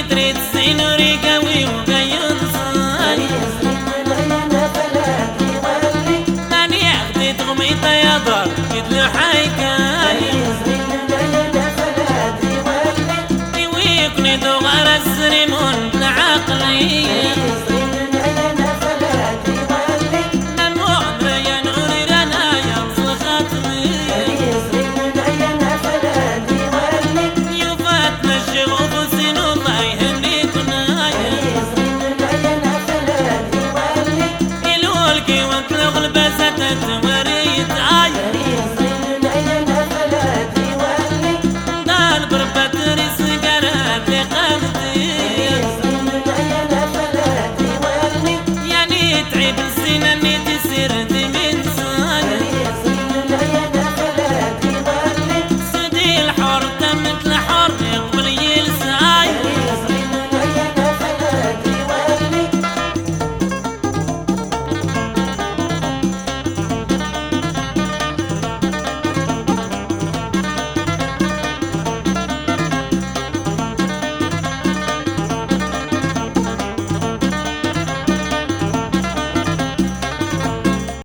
اللي تريد سينوري قوي وقينصان ماني عقدت غميطة يا دار يدلو حيكاي ويكني دوغار السريمون العقلي